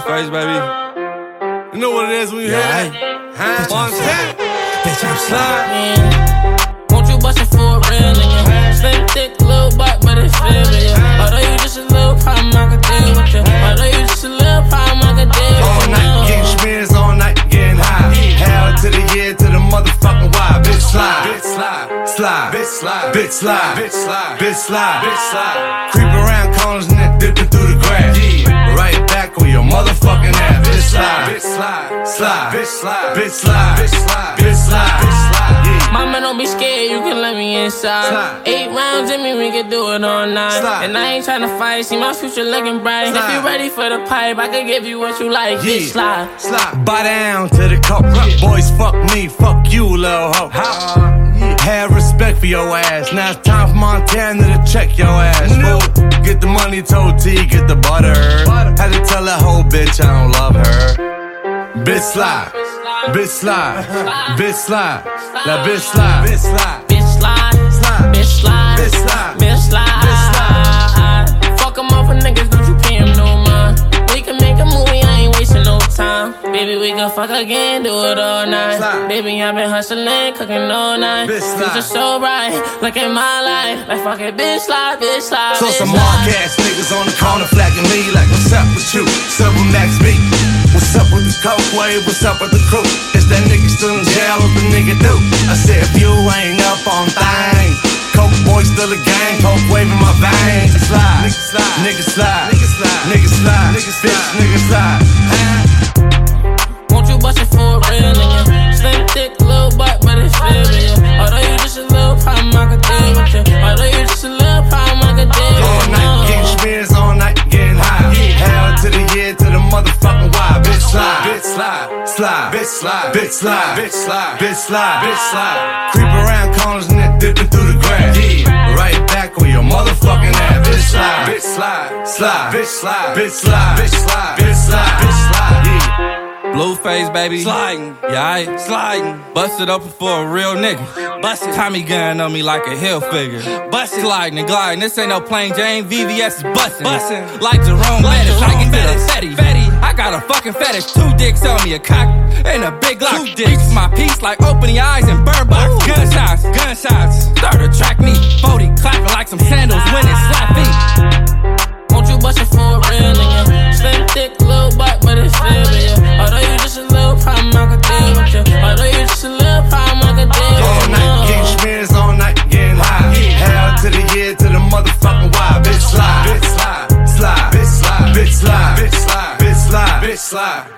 Blueface, baby. You know what it is when you Yeah, hear that? Huh? Montana. Bitch, I'm sliding. Mm. Won't you bust it for a real nigga? Slim, thick, little butt, but it's still yeah. Although you just a little problem, I could deal with you. Although you just a little problem, I could deal with All night getting spins, all night getting high. Hell to the year, to the motherfucking why. Bitch slide, bitch slide, slide, bitch slide, bitch slide, bitch slide, bitch slide, bitch slide. Creep around corners and then dipping through the grass. Yeah, right slide, slide, bitch slide, bitch slide, bitch slide, bitch slide, bitch slide. Yeah. Mama, don't be scared, you can let me inside. Slide. Eight rounds in me, we can do it all night. Slide. And I ain't tryna fight, see my future looking bright. If you ready for the pipe, I can give you what you like. Bitch, slide. slide. Bow down to the cup. Boys, fuck me, fuck you, little hoe. Uh, Have respect for your ass. Now it's time for Montana to check your ass. Fool. Get the money, told T, get the butter. Had to tell that whole bitch I don't love her. Bitch slide, bitch slide, bitch slide, that bitch slide, bitch slide. Bitch slide, bitch slide, Bitch slide. bitch slide. Fuck 'em off for niggas, don't you pay no mind. We can make a movie, I ain't wasting no time. Baby, we can fuck again, do it all night. Slide. Baby, I've been hustling, cooking all night. Bitch. Future so bright, look at my life. Like fuck it, bitch slide, bitch slide. So bitch some mark ass niggas on the corner flagging me like, what's up with you? Silver Max B. coke wave? What's up with the crew? Is that nigga still in jail? What the nigga do? I said, if you ain't up on things, coke boy still a gang, coke wave in my veins. Slide, nigga slide, nigga slide, nigga slide, nigga slide, nigga bitch, nigga slide. Slide, bitch slide, bitch slide, bitch slide, bitch slide, bitch slide, bitch slide. Creep around corners and then dipping through the grass. Yeah, right back on your motherfucking ass. Bitch slide, bitch slide, slide, bitch slide, bitch slide, bitch slide, bitch slide, bitch slide. Yeah. Blueface, baby. Sliding. Yeah, I sliding. Busted up for a real nigga. Busted. Tommy gun on me like a Hilfiger. Busted. Sliding and gliding. This ain't no plain Jane. VVS is busting. Busting. Like Jerome Bettis. Like the Fetty. Got a fucking fetish. Two dicks on me. A cock and a big lock. Two dicks. Reach my piece like opening your eyes and bird box. Gunshots. Gunshots. Start to track me. 40 clapping like some sandals slide.